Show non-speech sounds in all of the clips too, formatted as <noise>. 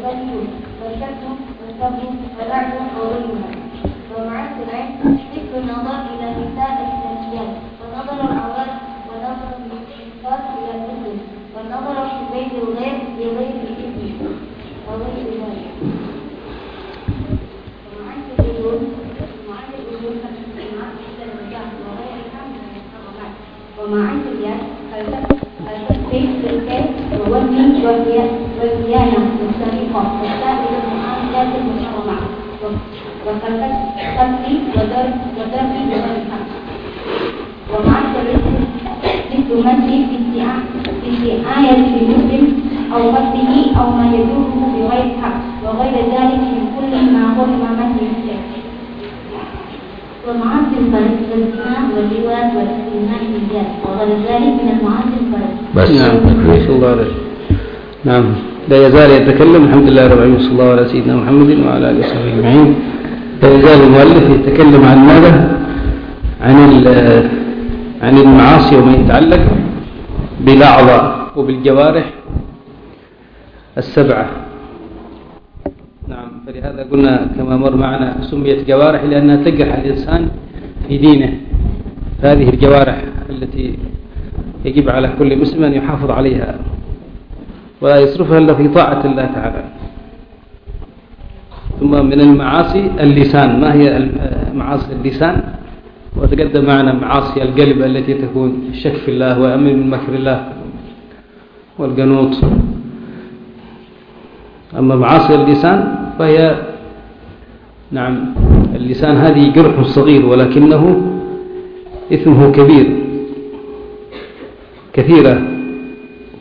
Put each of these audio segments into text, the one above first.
والكذب والشك والكذب واللعب وغيرها ومعاد العلم ذكر النظر إلى نساء الإسلاميات ونظر العورات ونظر الشفاف إلى المسلم والنظر في بيت الغير بغير الإذن وغير ذلك. الأذون ومعاد الأذون المعاد إلى الرجال من المحرمات ومعاد اليد التسبيح بالكيد والوزن والديانة والسرقة وسائر المعاملات المحرمة وكالقتل وضرب وضرب وغيرها ومعد الرزق مثل مد في آية المسلم أو قتله أو ما يدوره بغير حق وغير ذلك من كل ما حرم مد ومعاصي الفرد والزنا واللواء والاستثناء بالذات وغير ذلك من المعاصي الفرد بس نعم الله نعم. لا يزال يتكلم. الحمد لله رب العالمين صلى الله على سيدنا محمد وعلى آله وصحبه أجمعين. لا يزال المؤلف يتكلم عن ماذا؟ عن عن المعاصي وما يتعلق بالأعضاء وبالجوارح السبعة. نعم فلهذا قلنا كما مر معنا سميت جوارح لأنها تجرح الإنسان في دينه. هذه الجوارح التي يجب على كل مسلم أن يحافظ عليها. ولا يصرفها إلا في طاعة الله تعالى. ثم من المعاصي اللسان. ما هي معاصي اللسان؟ وتقدم معنا معاصي القلب التي تكون الشك في الله وأمن من مكر الله والقنوط. أما معاصي اللسان فهي نعم اللسان هذه جرح صغير ولكنه إثمه كبير كثيرة.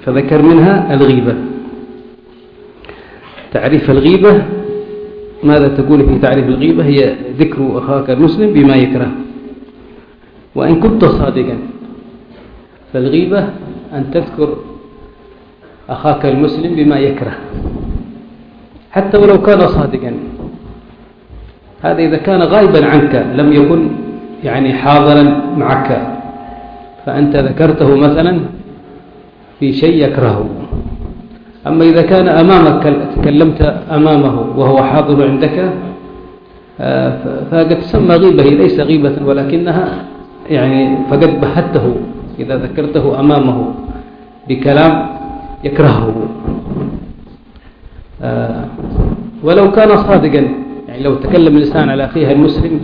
فذكر منها الغيبة. تعريف الغيبة ماذا تقول في تعريف الغيبة؟ هي ذكر أخاك المسلم بما يكره. وإن كنت صادقا. فالغيبة أن تذكر أخاك المسلم بما يكره. حتى ولو كان صادقا. هذا إذا كان غائبا عنك لم يكن يعني حاضرا معك. فأنت ذكرته مثلا في شيء يكرهه. أما إذا كان أمامك تكلمت أمامه وهو حاضر عندك فقد تسمى غيبة هي ليس غيبة ولكنها يعني فقد بهته إذا ذكرته أمامه بكلام يكرهه. آه، ولو كان صادقا يعني لو تكلم الإنسان على أخيه المسلم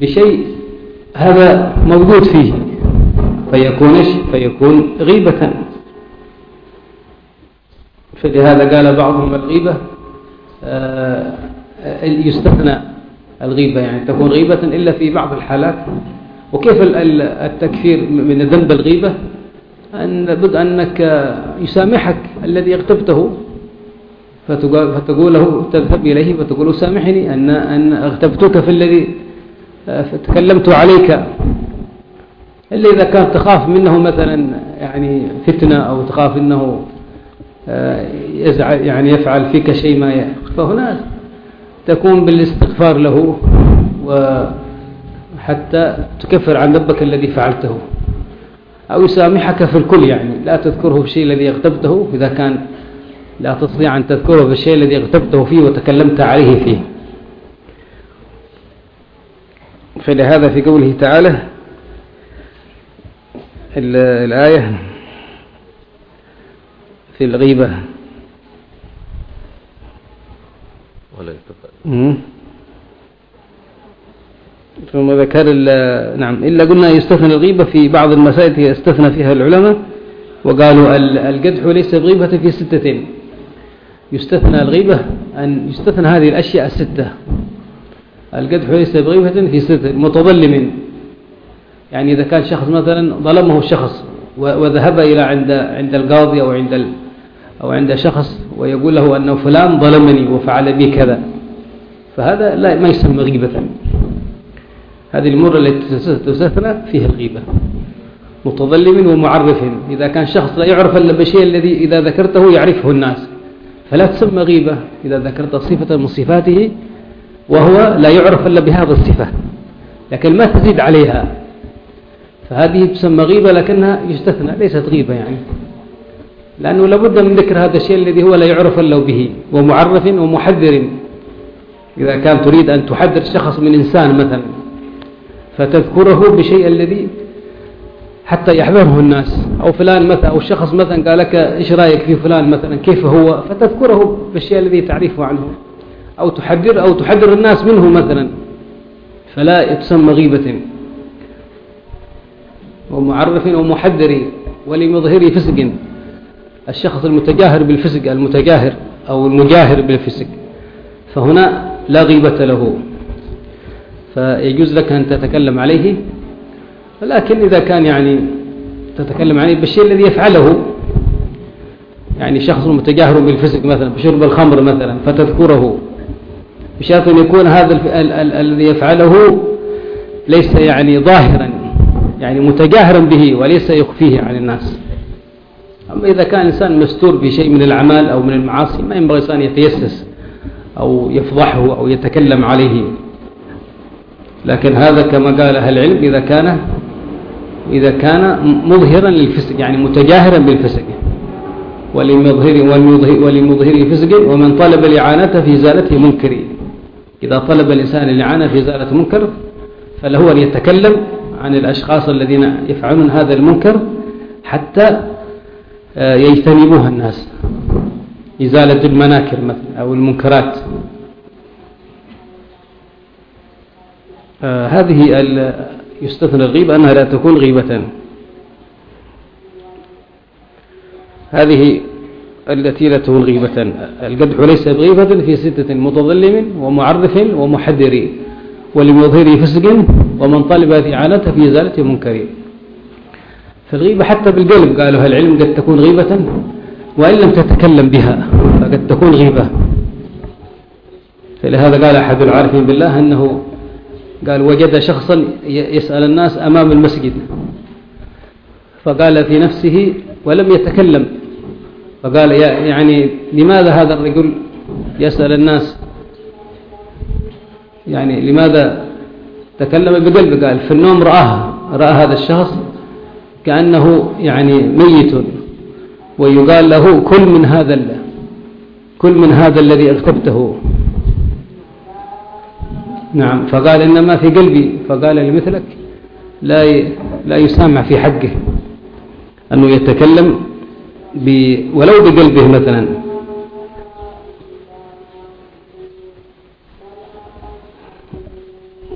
بشيء هذا موجود فيه. فيكون فيكون غيبة. فلهذا قال بعضهم الغيبة آه، يستثنى الغيبة يعني تكون غيبة إلا في بعض الحالات. وكيف التكفير من ذنب الغيبة؟ أن لابد أنك يسامحك الذي اغتبته. فتقول له تذهب إليه فتقول سامحني أن, أن اغتبتك في الذي آه، تكلمت عليك. إلا إذا كان تخاف منه مثلا يعني فتنة أو تخاف أنه آه، يزعل يعني يفعل فيك شيء ما فهنا تكون بالاستغفار له وحتى تكفر عن ذنبك الذي فعلته. أو يسامحك في الكل يعني لا تذكره بالشيء الذي اغتبته إذا كان لا تستطيع أن تذكره بالشيء الذي اغتبته فيه وتكلمت عليه فيه. فلهذا في قوله تعالى الآية في الغيبة. ولا ثم ذكر نعم إلا قلنا يستثنى الغيبة في بعض المسائل يستثنى فيها العلماء وقالوا القدح ليس بغيبة في ستة يستثنى الغيبة أن يستثنى هذه الأشياء الستة. القدح ليس بغيبة في ستة متظلم. يعني إذا كان شخص مثلا ظلمه الشخص وذهب إلى عند عند القاضي أو عند ال أو عند شخص ويقول له أنه فلان ظلمني وفعل بي كذا فهذا لا ما يسمى غيبة. هذه الأمور التي تستثنى فيها الغيبة. متظلم ومعرف. إذا كان شخص لا يعرف إلا بالشيء الذي إذا ذكرته يعرفه الناس فلا تسمى غيبة إذا ذكرت صفة من صفاته وهو لا يعرف إلا بهذا الصفة لكن ما تزيد عليها. فهذه تسمى غيبة لكنها يستثنى ليست غيبة يعني. لأنه لابد من ذكر هذا الشيء الذي هو لا يعرف إلا به ومعرف ومحذر. إذا كان تريد أن تحذر شخص من إنسان مثلا فتذكره بشيء الذي حتى يحذره الناس. أو فلان مثلا أو الشخص مثلا قال لك إيش رأيك في فلان مثلا كيف هو؟ فتذكره بالشيء الذي تعرفه عنه. أو تحذر أو تحذر الناس منه مثلا. فلا تسمى غيبة. ومعرف ومحذر ولمظهر فسق. الشخص المتجاهر بالفسق المتجاهر أو المجاهر بالفسق. فهنا لا غيبة له. فيجوز لك أن تتكلم عليه لكن إذا كان يعني تتكلم عليه بالشيء الذي يفعله يعني شخص متجاهر بالفسق مثلا بشرب الخمر مثلا فتذكره. بشرط أن يكون هذا الذي يفعله ليس يعني ظاهرا. يعني متجاهرا به وليس يخفيه عن الناس. أما إذا كان إنسان مستور بشيء من الأعمال أو من المعاصي ما ينبغي إنسان يتيسس أو يفضحه أو يتكلم عليه. لكن هذا كما قال أهل العلم إذا كان إذا كان مظهرا للفسق يعني متجاهرا بالفسق. ولمظهر ولمظهر فسق ومن طلب الإعانة في زالته منكر. إذا طلب الإنسان الإعانة في زالة منكر فله أن يتكلم عن الأشخاص الذين يفعلون هذا المنكر حتى آه، يجتنبوها الناس. إزالة المناكر مثلا أو المنكرات. آه، هذه يستثنى الغيبة أنها لا تكون غيبة. هذه التي لا تكون غيبة. القدح ليس بغيبة في ستة متظلم ومعرف ومحذر ولمظهر فسق ومن طلب إعانته في إزالة منكر فالغيبة حتى بالقلب قالوا هل العلم قد تكون غيبة وإن لم تتكلم بها فقد تكون غيبة. فلهذا قال أحد العارفين بالله أنه قال وجد شخصا يسأل الناس أمام المسجد. فقال في نفسه ولم يتكلم. فقال يعني لماذا هذا الرجل يسأل الناس؟ يعني لماذا تكلم بقلبه قال في النوم رآها رأى هذا الشخص كأنه يعني ميت. ويقال له كل من هذا كل من هذا الذي أغتبته. نعم فقال إنما في قلبي فقال لمثلك لا لا يسامع في حقه أنه يتكلم ولو بقلبه مثلا.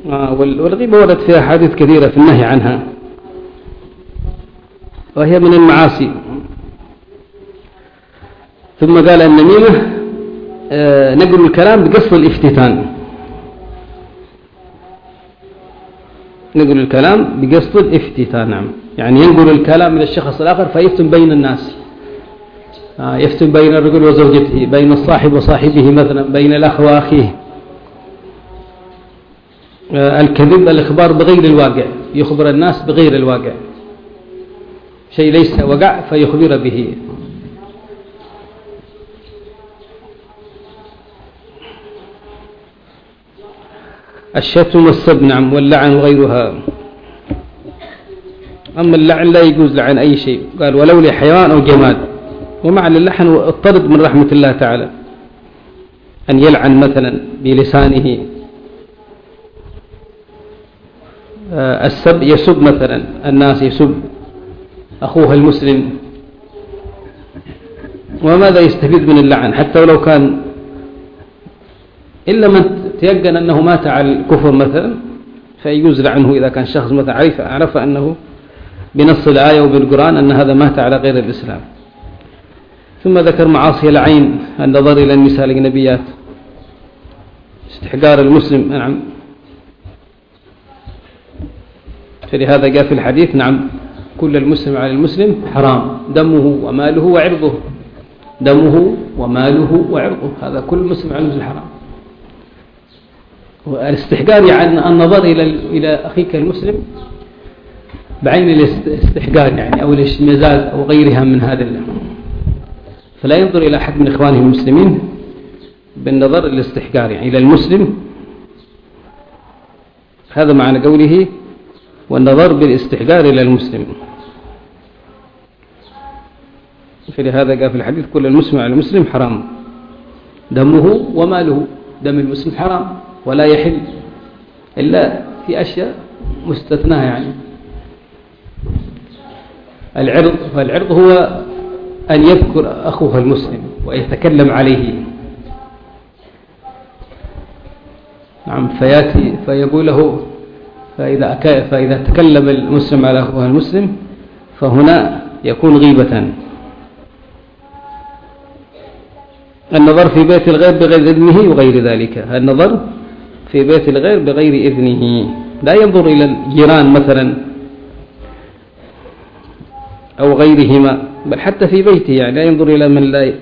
والغيبة وردت فيها حديث كثيرة في النهي عنها. وهي من المعاصي. ثم قال النميمة آه، نقل الكلام بقصد الافتتان. نقل الكلام بقصد الافتتان نعم. يعني ينقل الكلام من الشخص الآخر فيفتن بين الناس. آه، يفتن بين الرجل وزوجته بين الصاحب وصاحبه مثلا بين الأخ وأخيه. آه، الكذب الإخبار بغير الواقع يخبر الناس بغير الواقع. شيء ليس وقع فيخبر به. الشتم والسب نعم واللعن وغيرها. أما اللعن لا يجوز لعن أي شيء. قال ولو لحيوان أو جماد. ومعنى اللحن الطرد من رحمة الله تعالى. أن يلعن مثلا بلسانه آه، السب يسب مثلا الناس يسب. أخوه المسلم. وماذا يستفيد من اللعن؟ حتى ولو كان إلا من تيقن أنه مات على الكفر مثلا فيجوز لعنه إذا كان شخص مثلا عرف, عرف أنه بنص الآية وبالقرآن أن هذا مات على غير الإسلام. ثم ذكر معاصي العين النظر إلى النساء الأجنبيات استحقار المسلم نعم. فلهذا جاء في الحديث نعم كل المسلم على المسلم حرام دمه وماله وعرضه. دمه وماله وعرضه هذا كل مسلم على المسلم حرام. والاستحقار يعني النظر إلى إلى أخيك المسلم بعين الاستحقار يعني أو الاشمئزاز أو غيرها من هذا فلا ينظر إلى أحد من إخوانه المسلمين بالنظر الاستحقار يعني إلى المسلم. هذا معنى قوله والنظر بالاستحقار إلى المسلم. فلهذا قال في الحديث كل المسلم على المسلم حرام. دمه وماله. دم المسلم حرام ولا يحل إلا في أشياء مستثناة يعني. العرض فالعرض هو أن يذكر أخوه المسلم ويتكلم عليه. نعم فيأتي فيقول له فإذا, فإذا تكلم المسلم على أخوه المسلم فهنا يكون غيبة. النظر في بيت الغير بغير إذنه وغير ذلك. النظر في بيت الغير بغير إذنه. لا ينظر إلى الجيران مثلا أو غيرهما بل حتى في بيته يعني لا ينظر إلى من لا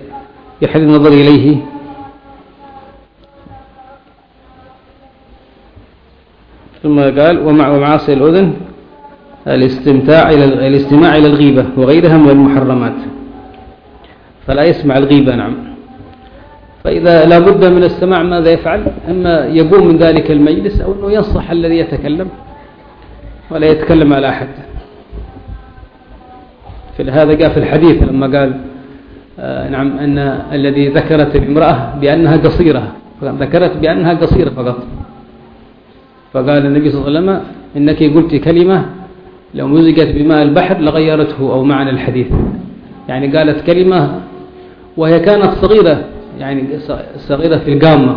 يحل النظر إليه. ثم قال ومع معاصي الأذن الاستمتاع إلى الاستماع إلى الغيبة وغيرها من المحرمات. فلا يسمع الغيبة نعم. فإذا لا بد من السماع ماذا يفعل؟ أما يقوم من ذلك المجلس أو أنه ينصح الذي يتكلم ولا يتكلم على أحد. في هذا جاء في الحديث لما قال آه نعم أن الذي ذكرت الامرأة بأنها قصيرة ذكرت بأنها قصيرة فقط. فقال النبي صلى الله عليه وسلم إنك قلت كلمة لو مزجت بماء البحر لغيرته أو معنى الحديث. يعني قالت كلمة وهي كانت صغيرة يعني صغيرة في القامة.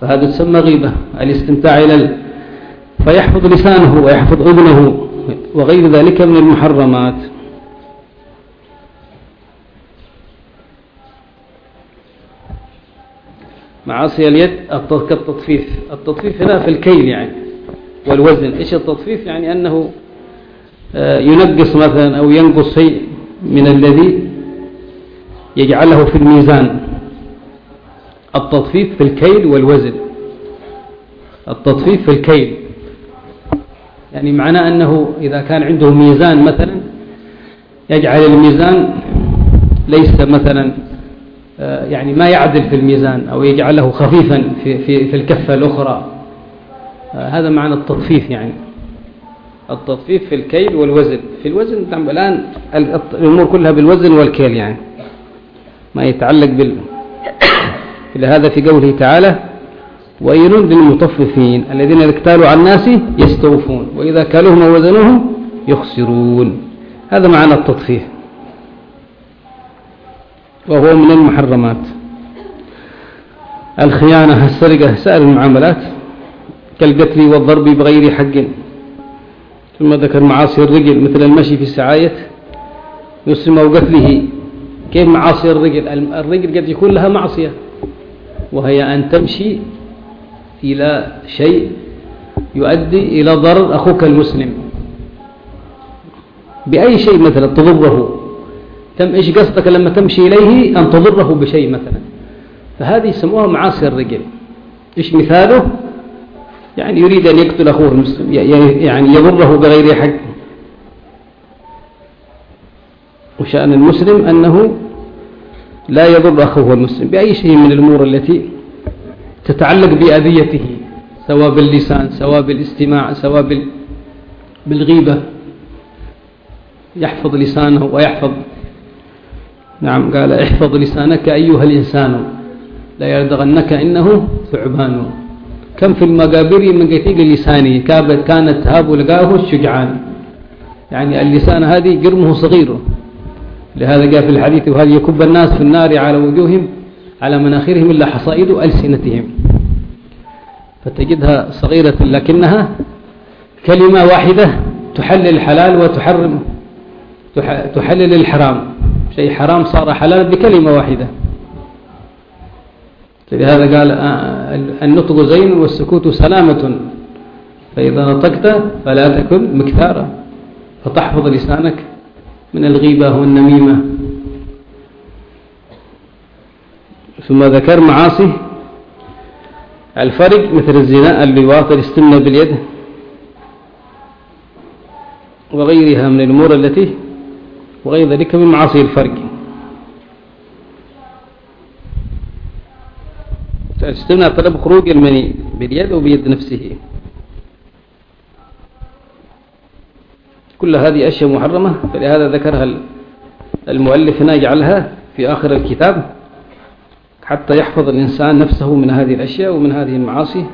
فهذا تسمى غيبة الاستمتاع إلى. فيحفظ لسانه ويحفظ أذنه وغير ذلك من المحرمات. معاصي اليد كالتطفيف. التطفيف هنا في الكيل يعني والوزن. إيش التطفيف؟ يعني أنه آه، ينقص مثلا أو ينقص شيء من الذي يجعله في الميزان. التطفيف في الكيل والوزن. التطفيف في الكيل. يعني معناه أنه إذا كان عنده ميزان مثلا يجعل الميزان ليس مثلا يعني ما يعدل في الميزان أو يجعله خفيفا في, في, في الكفة الأخرى. آه، هذا معنى التطفيف يعني. التطفيف في الكيل والوزن. في الوزن نعم الآن الأمور كلها بالوزن والكيل يعني. ما يتعلق بال <coughs> هذا في قوله تعالى ويل للمطففين الذين إذا اكتالوا على الناس يستوفون وإذا كالوهم وزنوهم يخسرون. هذا معنى التطفيف. وهو من المحرمات. الخيانة السرقة سائر المعاملات كالقتل والضرب بغير حق. ثم ذكر معاصي الرجل مثل المشي في السعاية يسمى قتله كيف معاصي الرجل؟ الرجل قد يكون لها معصية وهي أن تمشي إلى شيء يؤدي إلى ضرر أخوك المسلم. بأي شيء مثلا تضره. تم إيش قصدك لما تمشي إليه؟ أن تضره بشيء مثلا. فهذه يسموها معاصي الرجل. إيش مثاله؟ يعني يريد أن يقتل أخوه المسلم يعني يضره بغير حق. وشأن المسلم أنه لا يضر أخوه المسلم بأي شيء من الأمور التي تتعلق بأذيته سواء باللسان سواء بالاستماع سواء بالغيبة. يحفظ لسانه ويحفظ نعم قال احفظ لسانك أيها الإنسان لا يردغنك إنه ثعبان. كم في المقابر من قتيل لسانه كانت هاب لقاه الشجعان يعني اللسان هذه جرمه صغير. لهذا جاء في الحديث وهذه يكب الناس في النار على وجوههم على مناخرهم إلا حصائد ألسنتهم. فتجدها صغيرة لكنها كلمة واحدة تحلل الحلال وتحرم تحلل الحرام. شيء حرام صار حلال بكلمة واحدة. لهذا قال آه، النطق زين والسكوت سلامة. فإذا نطقت فلا تكن مكثارا. فتحفظ لسانك من الغيبة والنميمة. ثم ذكر معاصي. الفرق مثل الزنا اللواط الاستمنى باليد وغيرها من الأمور التي وغير ذلك من معاصي الفرق. فاستمنى طلب خروج المني باليد وبيد نفسه. كل هذه أشياء محرمة فلهذا ذكرها المؤلف هنا يجعلها في آخر الكتاب حتى يحفظ الإنسان نفسه من هذه الأشياء ومن هذه المعاصي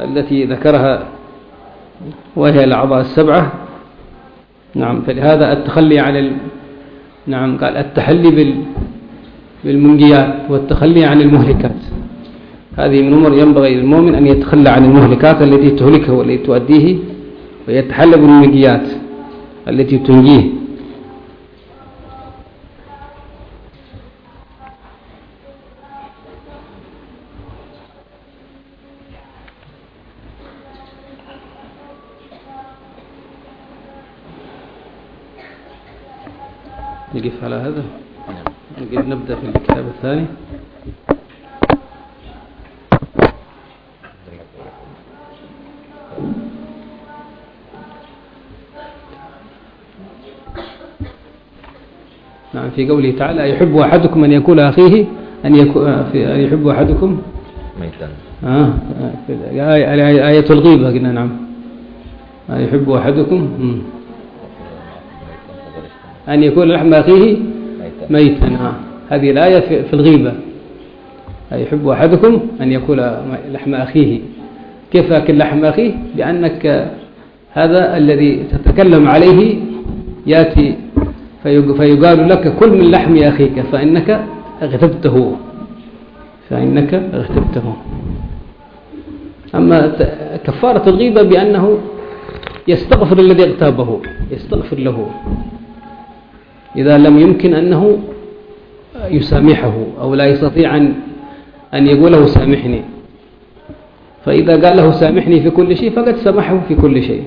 التي ذكرها وهي الأعضاء السبعة. نعم فلهذا التخلي عن ال... نعم قال التحلي بال... بالمنجيات والتخلي عن المهلكات. هذه من أمور ينبغي للمؤمن أن يتخلى عن المهلكات التي تهلكه والتي تؤديه ويتحلى بالمنجيات التي تنجيه. نقف على هذا. نقف نبدأ في الكتاب الثاني. نعم في قوله تعالى يحب أحدكم أن يكون أخيه أن يكون أن يحب أحدكم؟ ميتا. آه في آية, آية الغيبة قلنا نعم. يحب أحدكم. أن يكون لحم أخيه ميتا. آه. هذه الآية في, الغيبة. يحب أحدكم أن يكون لحم أخيه. كيف أكل لحم أخيه؟ لأنك هذا الذي تتكلم عليه يأتي فيقال لك كل من لحم أخيك فإنك اغتبته. فإنك اغتبته. أما كفارة الغيبة بأنه يستغفر الذي اغتابه يستغفر له. إذا لم يمكن أنه يسامحه أو لا يستطيع أن أن يقول له سامحني. فإذا قال له سامحني في كل شيء فقد سامحه في كل شيء.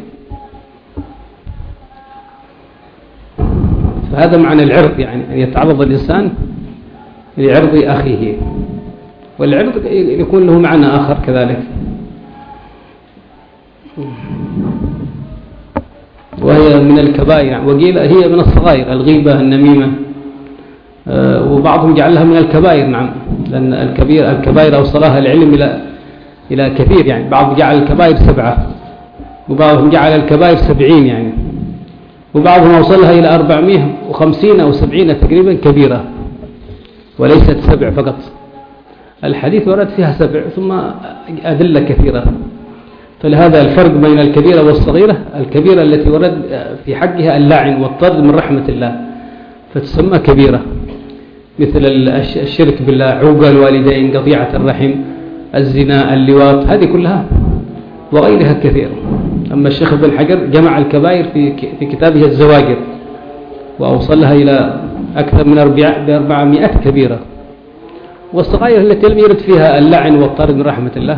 فهذا معنى العرض يعني أن يتعرض الإنسان لعرض أخيه. والعرض يكون له معنى آخر كذلك. وهي من الكبائر وقيل هي من الصغائر الغيبة النميمة. آه، وبعضهم جعلها من الكبائر نعم. لأن الكبير الكبائر أوصلها العلم إلى إلى كثير يعني. بعض جعل الكبائر سبعة وبعضهم جعل الكبائر سبعين يعني. وبعضهم أوصلها إلى أربعمائة وخمسين أو سبعين تقريبا كبيرة وليست سبع فقط. الحديث ورد فيها سبع ثم أدلة كثيرة. فلهذا الفرق بين الكبيرة والصغيرة الكبيرة التي ورد في حقها اللعن والطرد من رحمة الله فتسمى كبيرة. مثل الشرك بالله عوق الوالدين قطيعة الرحم الزنا اللواط هذه كلها وغيرها كثير. أما الشيخ ابن حجر جمع الكبائر في في كتابه الزواجر وأوصلها إلى أكثر من أربعمائة كبيرة. والصغائر التي لم يرد فيها اللعن والطرد من رحمة الله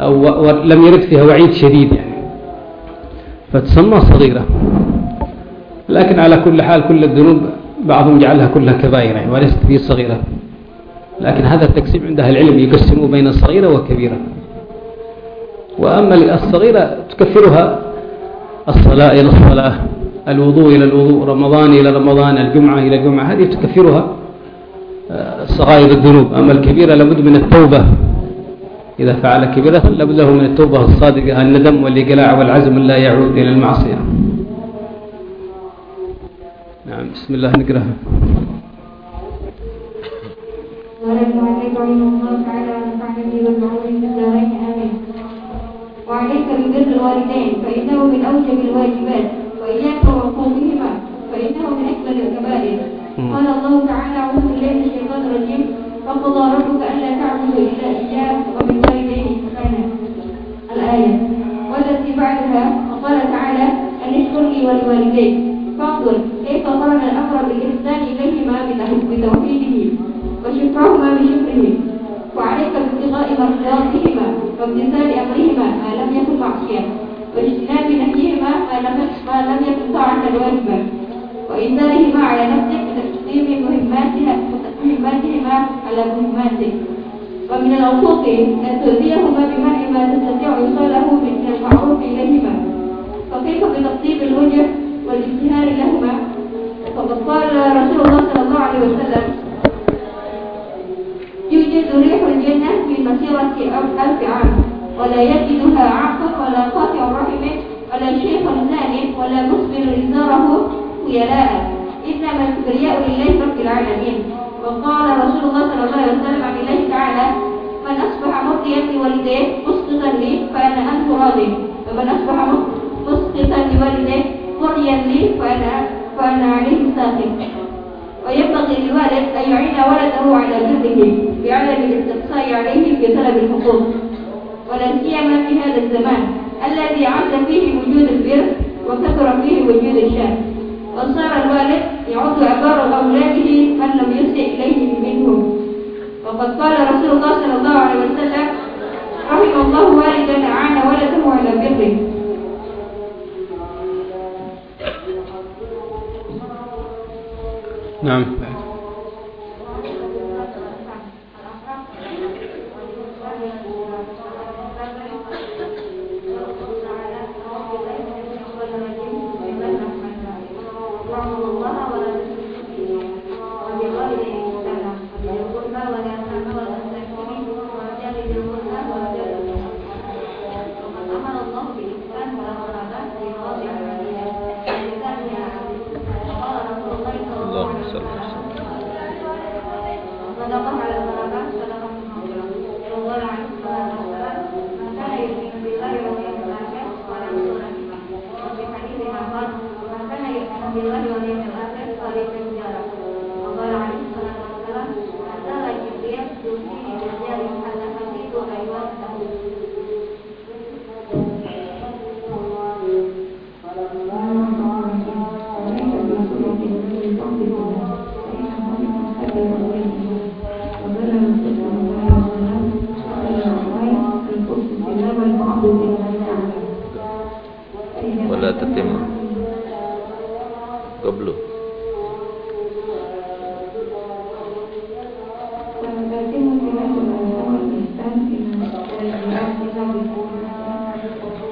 أو لم يرد فيها وعيد شديد يعني. فتسمى صغيرة. لكن على كل حال كل الذنوب بعضهم جعلها كلها كبائر يعني وليست في صغيرة. لكن هذا التقسيم عند أهل العلم يقسموا بين الصغيرة والكبيرة وأما الصغيرة تكفرها الصلاة إلى الصلاة الوضوء إلى الوضوء رمضان إلى رمضان الجمعة إلى الجمعة هذه تكفرها آه، صغائر الذنوب. أما الكبيرة لابد من التوبة. إذا فعل كبيرة لابد له من التوبة الصادقة الندم والإقلاع والعزم لا يعود إلى المعصية. نعم بسم الله نقرأ وعليك ببر الوالدين فإنه من أوجب الواجبات. وإياك وعقوقهما فإنه من أكبر الكبائر. قال الله تعالى أعوذ بالله من الشيطان الرجيم. فقضى ربك ألا تعبدوا إلا إياه وبالوالدين إحسانا الآية. والتي بعدها وقال تعالى أن اشكر لي ولوالديك فانظر كيف قرن الأمر بالإحسان إليهما بتوحيده وشكرهما بشكره؟ وعليك بابتغاء مرضاتهما وامتثال أمرهما ما لم يكن معصية واجتناب نهيهما ما لم يكن طاعة واجبا وإنزالهما على نفسك بتقديم مهماتها على مهماتك ومن العقوق أن تؤذيهما بمنع ما تستطيع إيصاله من المعروف إليهما فكيف بتقديم الوجه والانتهار لهما فقد قال رسول الله صلى الله عليه وسلم يوجد ريح الجنة في مسيرة ألف عام ولا يجدها عاق ولا قاطع رحم ولا شيخ زان ولا مسبل إزاره خيلاء إن إنما الكبرياء لله رب العالمين وقال رسول الله صلى الله عليه وسلم عن الله تعالى من أصبح مرضيا لوالديه مسقطا لي فأنا عنه راض. ومن أصبح مسقطا لوالديه مرضيا لي فأنا فأنا عليه ساخط وينبغي للوالد أن يعين ولده على بره بعدم الاستقصاء عليه في طلب الحقوق. ولا سيما في هذا الزمان الذي عز فيه وجود البر وكثر فيه وجود الشر. وصار الوالد يعد عبار أولاده من لم يسع إليه منهم. وقد قال رسول الله صلى الله عليه وسلم رحم الله والدا أعان ولده على بره. نعم.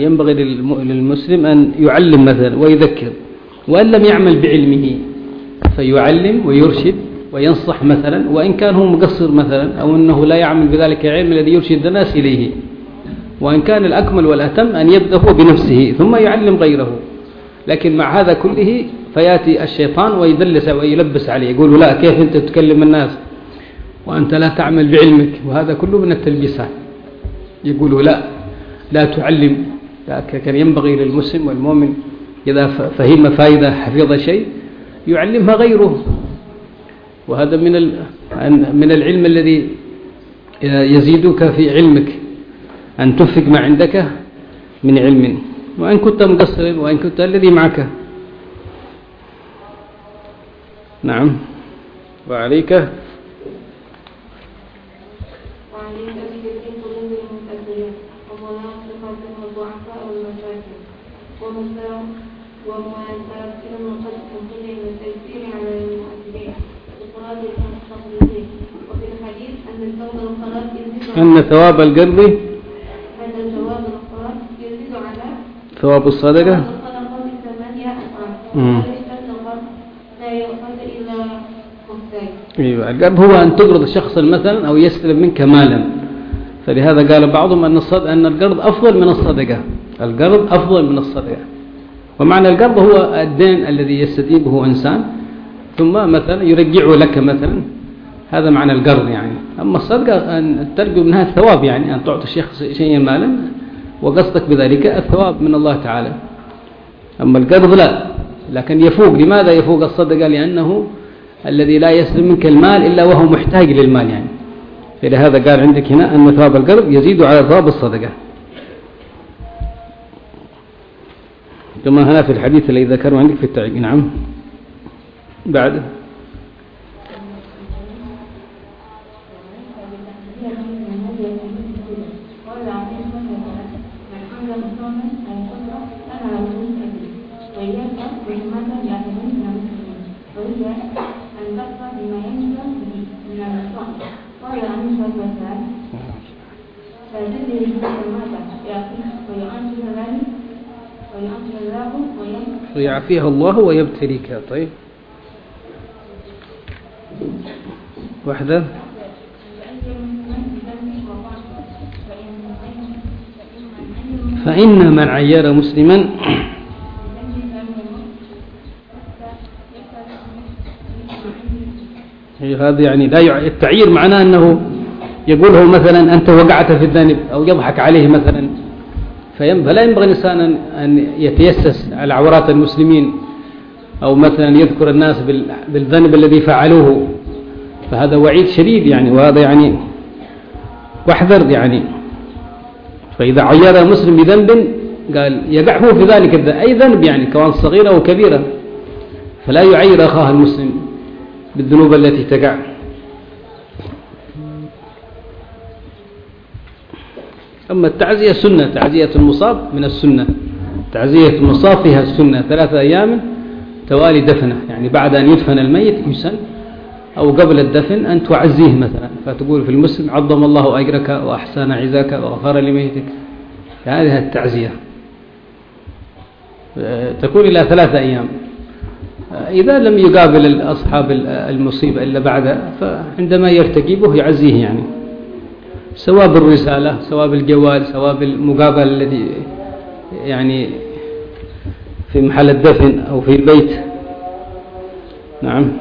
يعني ينبغي للم- للمسلم أن يعلم مثلا ويذكر وأن لم يعمل بعلمه فيعلم ويرشد وينصح مثلا وإن كان هو مقصر مثلا أو أنه لا يعمل بذلك العلم الذي يرشد الناس إليه. وإن كان الأكمل والأتم أن يبدأ هو بنفسه ثم يعلم غيره. لكن مع هذا كله فيأتي الشيطان ويدلس ويلبس عليه يقول لا كيف أنت تكلم الناس؟ وأنت لا تعمل بعلمك وهذا كله من التلبيسات. يقولوا لا لا تعلم. كان ينبغي للمسلم والمؤمن إذا فهم فائدة حفظ شيء يعلمها غيره. وهذا من من العلم الذي يزيدك في علمك أن تفق ما عندك من علم. وإن كنت مقصرا وإن كنت الذي معك. نعم. وعليك ومواساة المقدمين والتيسير على المؤثرين إفراد المستقبلين وفي الحديث أن الخلاص يزيد أن ثواب القرض أن ثواب الخلاص يزيد على ثواب الصدقة؟ ثمانية أضعاف. أيوة. القرض هو أن تقرض شخصا مثلا أو يستلم منك مالا. فلهذا قال بعضهم أن. أن القرض أفضل من الصدقة. القرض أفضل من الصدقة. ومعنى القرض هو الدين الذي يستجيبه إنسان ثم مثلا يرجعه لك مثلا هذا معنى القرض يعني. أما الصدقة أن ترجو منها الثواب يعني أن تعطي الشخص شيئا مالا وقصدك بذلك الثواب من الله تعالى. أما القرض لا لكن يفوق. لماذا يفوق الصدقة؟ لأنه الذي لا يسلم منك المال إلا وهو محتاج للمال يعني. فلهذا قال عندك هنا أن ثواب القرض يزيد على ثواب الصدقة. كما هنا في الحديث الذي ذكره عندك في التعليق. نعم. بعد. لله ماذا يعطيه ويعطي ذلك ويعافيها الله ويبتليك. طيب. واحدة. فإن من عير مسلما هذا يعني لا. التعيير معناه أنه يقول هو مثلا أنت وقعت في الذنب أو يضحك عليه مثلا. فلا ينبغي الإنسان أن- يتيسس على عورات المسلمين أو مثلا يذكر الناس بال- بالذنب الذي فعلوه. فهذا وعيد شديد يعني وهذا يعني واحذر يعني. فإذا عير المسلم بذنب قال يقع هو في ذلك أي ذنب يعني كان صغيرة أو كبيرة فلا يعير أخاه المسلم بالذنوب التي تقع. أما التعزية سنة تعزية المصاب من السنة. تعزية المصاب فيها السنة ثلاثة أيام توالي دفنه يعني بعد أن يدفن الميت يسن أو قبل الدفن أن تعزيه مثلا. فتقول في المسلم عظم الله أجرك وأحسن عزاك وغفر لميتك. هذه التعزية. تكون إلى ثلاثة أيام. إذا لم يقابل أصحاب المصيبة إلا بعدها فعندما يرتكبه يعزيه يعني. سواء بالرسالة سواء بالجوال سواء بالمقابلة الذي يعني في محل الدفن أو في البيت. نعم.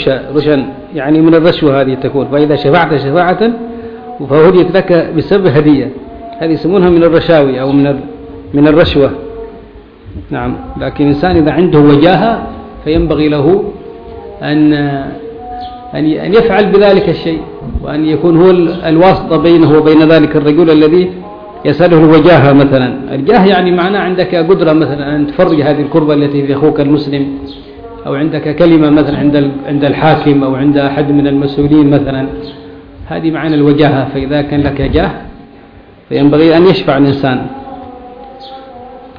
رشا رشا يعني من الرشوة هذه تكون. فإذا شفعت شفاعة فهديت لك بسبب هدية. هذه يسمونها من الرشاوي أو من من الرشوة. نعم. لكن الإنسان إذا عنده وجاهة فينبغي له أن أن يفعل بذلك الشيء. وأن يكون هو الواسطة بينه وبين ذلك الرجل الذي يسأله الوجاهة مثلا. الجاه يعني معناه عندك قدرة مثلا أن تفرج هذه الكربة التي في أخوك المسلم. أو عندك كلمة مثلا عند عند الحاكم أو عند أحد من المسؤولين مثلا. هذه معنى الوجاهة فإذا كان لك جاه فينبغي أن يشفع الإنسان.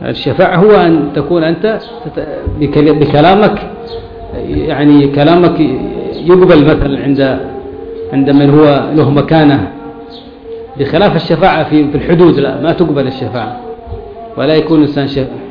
الشفاعة هو أن تكون أنت بكلامك يعني كلامك يقبل مثلا عند عند من هو له مكانة. بخلاف الشفاعة في الحدود لا ما تقبل الشفاعة. ولا يكون إنسان شفاعة.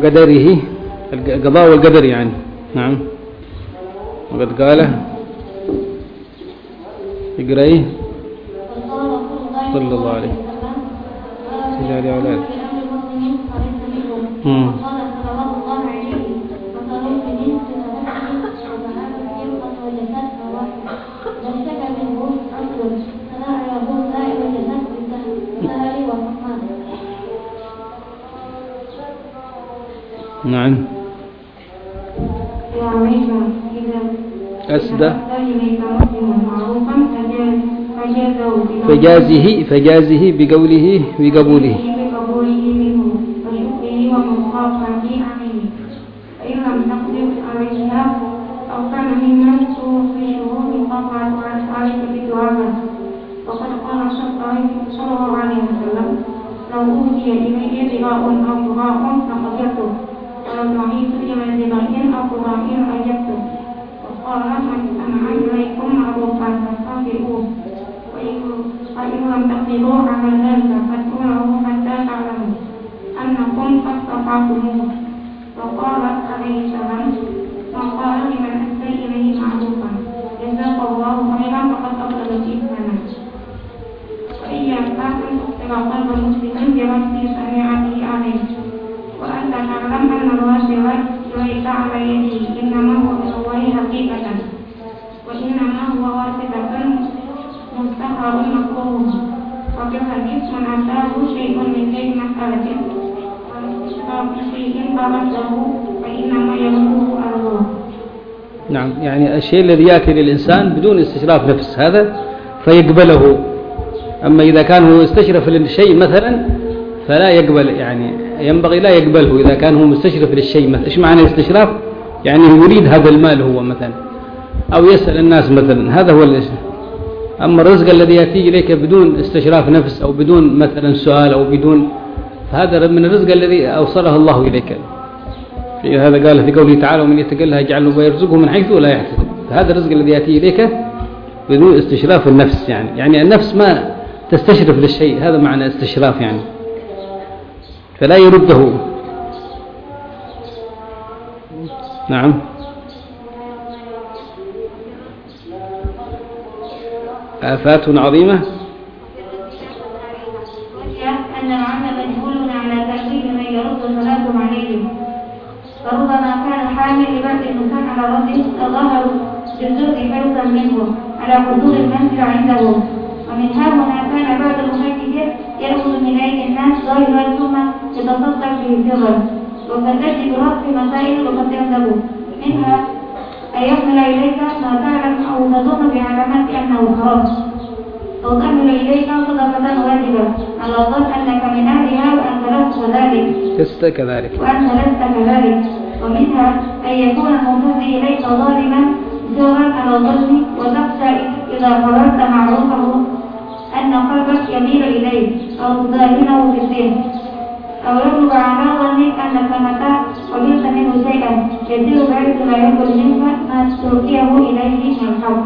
وقدره القضاء والقدر يعني. نعم. وقد قال اقرأيه صلى الله عليه آله. مقاطعة عن عليك بدعاء وقد قال صلى الله عليه وسلم لو أوتي إلي ذراع أو ذراع لقدرته ولو دعيت إلى ذراع أو ذراع أجبته وقال من سمع إليكم معروفا فاستغفروه وإن فإن لم تقدروا على ذلك فادعوه حتى تعلموا أنكم قد استطعتموه وقال عليه السلام من قال لمن أتى إليه معروفا جزاك الله خيرا فقد أفضل إثما وإياك أن تخطر قلب إنما هو حقيقة وإنما هو واسطة مكروه وفي الحديث من أتاه شيء من مسألة. شيء فإنما الله نعم يعني الشيء الذي يأتي للإنسان بدون استشراف نفس هذا فيقبله. أما إذا كان هو استشرف للشيء مثلا فلا يقبل يعني ينبغي لا يقبله إذا كان هو مستشرف للشيء. مثلا إيش معنى الاستشراف يعني يريد هذا المال هو مثلا. أو يسأل الناس مثلا. هذا هو الاستشراف أما الرزق الذي يأتي إليك بدون استشراف نفس أو بدون مثلا سؤال أو بدون فهذا من الرزق الذي أوصله الله إليك. في هذا قال في قوله تعالى ومن يتق الله ويرزقه من حيث لا يحتسب. هذا الرزق الذي يأتي إليك بدون استشراف النفس يعني. يعني النفس ما تستشرف للشيء. هذا معنى استشراف يعني. فلا يرده. نعم. آفات عظيمة. أن العم مجهول على من يرد فربما كان حامل لبعض النساء على رده تظاهر بالزهد حرصا منه على حضور المنزل عنده. ومن هنا كان بعض المحدثين يأخذ من أيدي الناس ظاهرا ثم يتصدق به سرا وقد تجد رفع مسائل وقد يغضب منها أن يحمل إليك ما تعلم أو تظن بعلامات أنه خلاص أو تحمل إليك صدقة واجبة على ظن أنك من أهلها وأنت لست كذلك. لست كذلك. وأنت لست كذلك. ومنها أن يكون الممتد إليك ظالما. زورا على ظلمك وتخشى إذا قررت معروفه أن قلبك يميل إليه أو تداهنه الدين أو يغلب على ظنك أنك متى قبلت منه شيئا. يزيد بحيث لا يقبل منك ما تلقيه إليه من الحق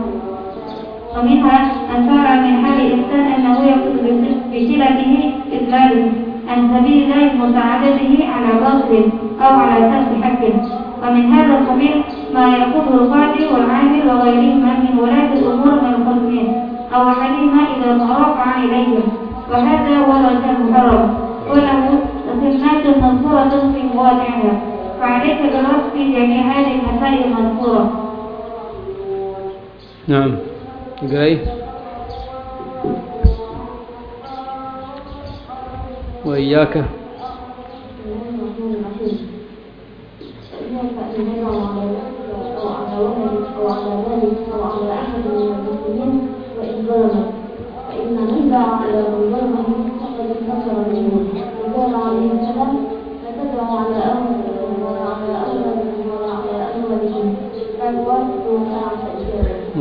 ومنها أن ترى من حال الإنسان أنه يقصد بصلته إذلاله عن سبيل الله مساعدته على باطل أو على ترك حق. ومن هذا القبيل ما يأخذه القاضي والعامل وغيرهما من ولاة الأمور من المسلمين أو أحدهما إذا ترفع إليهم وهذا الوجه المحرم وله تسمات منصورة في مواضعها. فعليك بالرد في جميع هذه المسائل المذكورة نعم. اقرأي وإياك. فإن من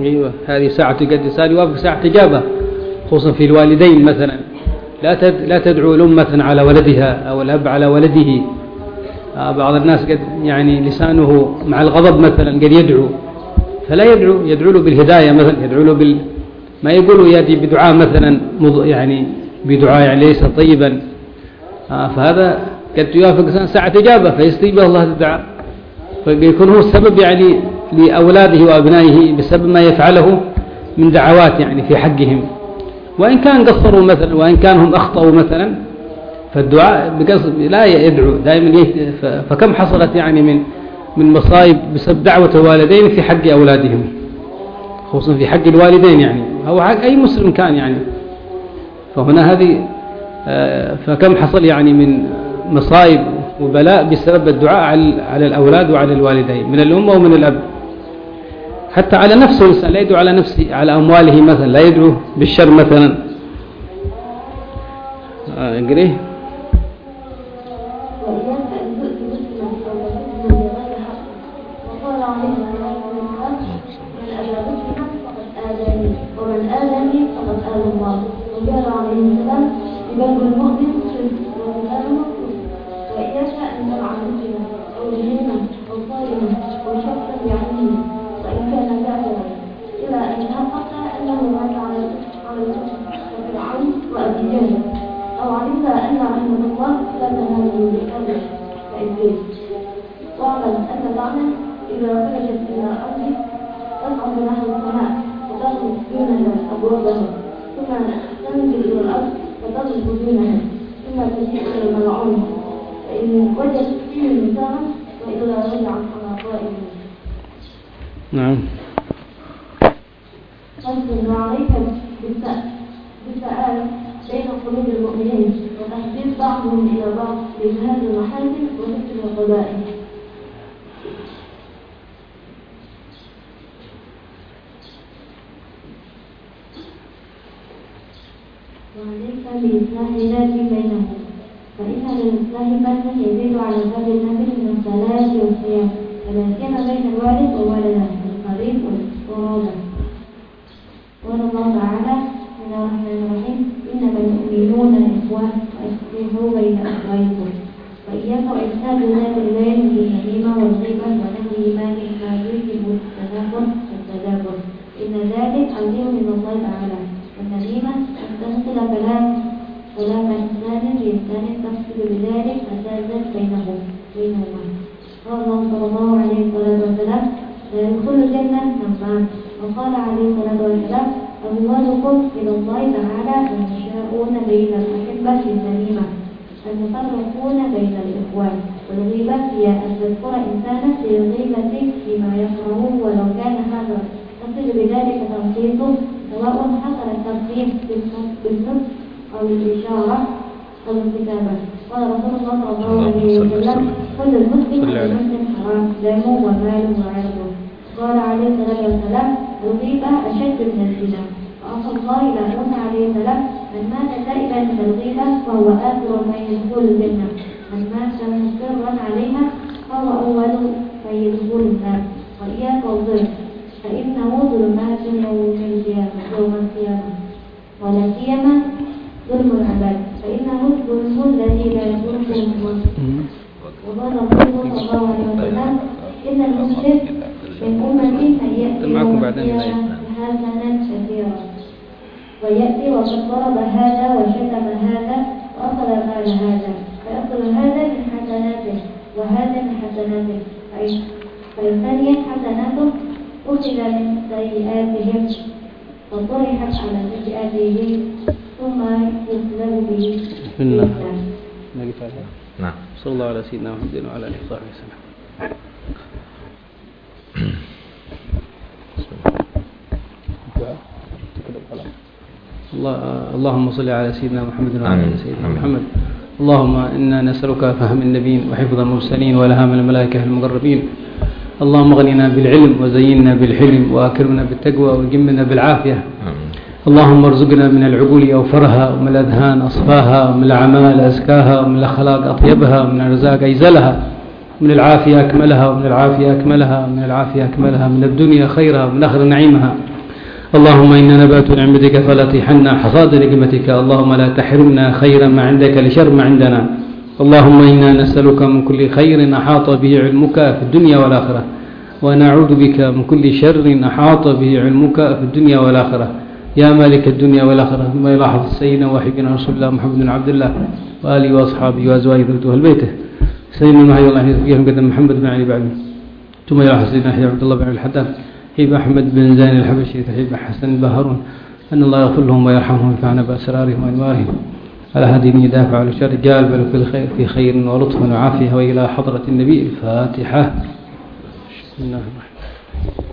أيوة هذه ساعة قد صار يوافق ساعة إجابة خصوصا في الوالدين مثلا. لا تد لا تدعو الأم مثلا على ولدها أو الأب على ولده. آه، بعض الناس قد يعني لسانه مع الغضب مثلا قد يدعو فلا يدعو يدعو له بالهداية مثلا يدعو له بال ما يقول يأتي بدعاء مثلا. يعني بدعاء يعني ليس طيبا آه فهذا قد يوافق ساعة إجابة فيستجيب الله الدعاء فيكون هو السبب يعني لأولاده وأبنائه بسبب ما يفعله من دعوات يعني في حقهم وإن كان قصروا مثلا وإن كان هم أخطأوا مثلا فالدعاء بقصد لا يدعو دائما. فكم حصلت يعني من من مصائب بسبب دعوة الوالدين في حق أولادهم خصوصا في حق الوالدين يعني. أو حق أي مسلم كان يعني. فهنا هذه آه، فكم حصل يعني من مصائب وبلاء بسبب الدعاء على الأولاد وعلى الوالدين من الأم ومن الأب. حتى على نفسه الإنسان لا يدعو على نفسه على أمواله مثلا لا يدعو بالشر مثلا. آه، عباد المؤمن مكتوب وإياك أن مسلما أو صائما أو شخصا بعينه وإن كان كافرا. إلى أن تحقق أنه مات على على الكفر وفرعون وأبي جهل أو علمت أن رحمة الله لا تنال بأمر فإبليس واعلم أن اللعنة إذا خرجت إلى أرض تصعد نحو السماء وتغلق دونها أبوابها ثم تنزل إلى الأرض وتغلق دونها ثم تجيء إلى الملعون فإن وجدت فيه مثالا وإلا رجعت على قائمه نعم فانزل عليك بالسأل بالسؤال بين قلوب المؤمنين وتحديد بعضهم إلى بعض بإجهاد المحاسن وذكر القبائل وعليك بإصلاح ذات بينهم فإن للإصلاح فضلا يزيد على فرد النفس من الصلاة والصيام فلا سيما بين الوالد وولده القريب والقرابة قال الله تعالى بسم الله الرحمن الرحيم إنما المؤمنون إخوة فأصلحوا بين أخويكم وإياك وإفساد ذات البين بالنميمة والغيبة ونهيهما مما يوجب التنافر والتدابر إن ذلك عظيم من الله تعالى والنميمة أن تنقل كلام كلام إنسان بإنسان تقصد بذلك فسادا بينهم بينهما قال الله صلى الله عليه الصلاة والسلام لا يدخل الجنة نفعان وقال عليه الصلاة والسلام أبوابكم إلى الله تعالى المشاؤون بين الأحبة بالنميمة المفرقون بين الإخوان. والغيبة هي أن تذكر إنسانا في الغيبة فيما يكرهه ولو كان هذا تصل بذلك تنقيصه سواء حصل التنقيص بالنطق أو الإشارة أو الكتابة. قال رسول الله صلى الله عليه وسلم كل المسلم. المسلم حرام دمه وماله وعرضه. قال عليه الصلاة والسلام الغيبة أشد من الزنا. وأخى الله إلى موسى عليه السلام من مات تائبا من الغيبة فهو آخر من يدخل الجنة. من مات مصرا عليها فهو أول من يدخل النار. وإياك والظلم فإنه ظلمات يوم القيامة يوم القيامة. ولا سيما ظلم العباد فإنه الظلم الذي لا يظلمه المسلم وقال رسول الله صلى الله عليه وسلم إن المسلم من أمتي أن يأتي معكم يوم القيامة. حسنا كثيرا ويأتي وقد ضرب هذا وشتم هذا وأخذ مال هذا فيأخذ هذا من حسناته وهذا من حسناته. ثنيت حسناته أخذ من سيئاتهم وطرحت على سيئاتهم ثم يسلب به في النار. نعم. صلى الله على سيدنا محمد وعلى آله وصحبه وسلم. الله اللهم صل على سيدنا محمد وعلى. آل سيدنا آمين. محمد. اللهم إنا نسألك فهم النبيين وحفظ المرسلين والهام الملائكة المقربين. اللهم اغننا بالعلم وزينا بالحلم وأكرمنا بالتقوى وجمنا بالعافية. آمين. اللهم ارزقنا من العقول أوفرها ومن الأذهان أصفاها ومن الأعمال أزكاها ومن الأخلاق أطيبها ومن الرزاق أيزلها. من العافية أكملها ومن العافية أكملها ومن العافية أكملها. من الدنيا خيرها ومن آخر نعيمها. اللهم إنا نبات نعمتك فلا تحنا حصاد نقمتك. اللهم لا تحرمنا خيرا ما عندك لشر ما عندنا. اللهم إنا نسألك من كل خير أحاط به علمك في الدنيا والآخرة. ونعوذ بك من كل شر أحاط به علمك في الدنيا والآخرة. يا مالك الدنيا والآخرة. بما يلاحظ سيدنا وحبنا رسول الله محمد بن عبد الله وآله وأصحابه وأزواجه أهل بيته. سيدنا المهدي الله محمد بن علي بعد. ثم يلاحظ سيدنا يحيى عبد الله بن الحداد. حبيب أحمد بن زين الحبشي حبيب حسن بهارون أن الله يغفر لهم ويرحمهم وينفعنا بأسرارهم وأنوارهم. على هذه يدافع عن الشر جال بل في الخير في خير ولطف وعافية وإلى حضرة النبي الفاتحة. بسم الله الرحمن الرحيم.